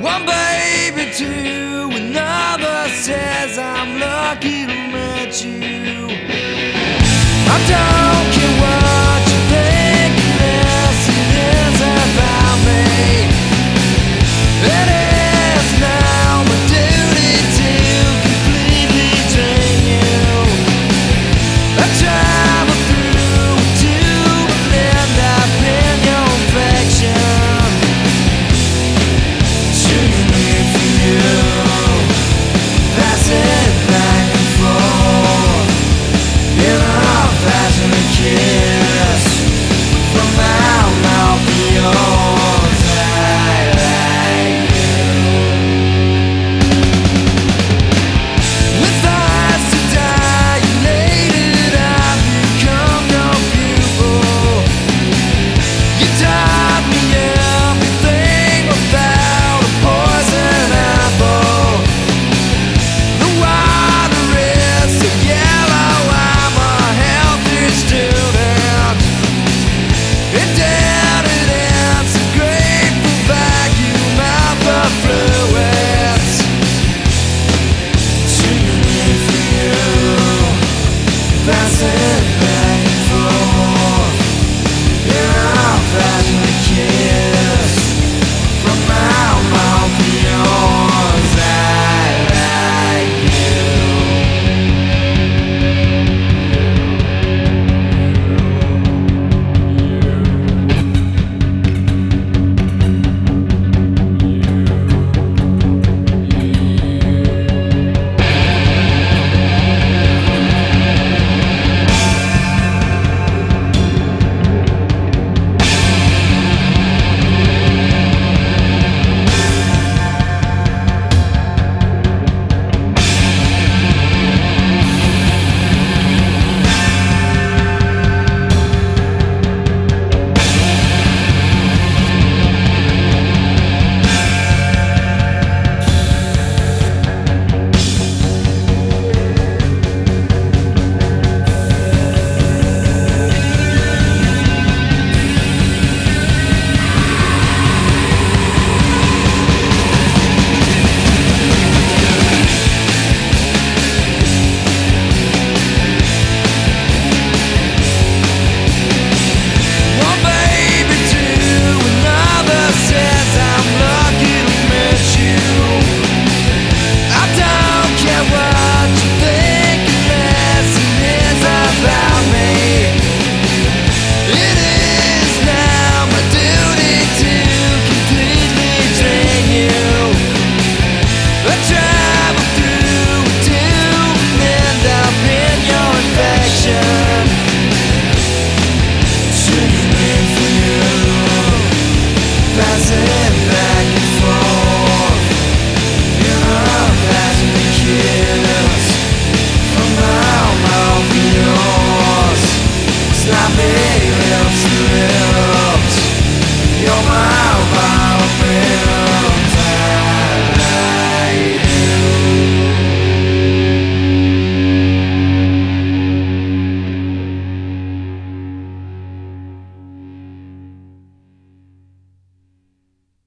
One baby, two, another says I'm lucky to meet you. I'm done.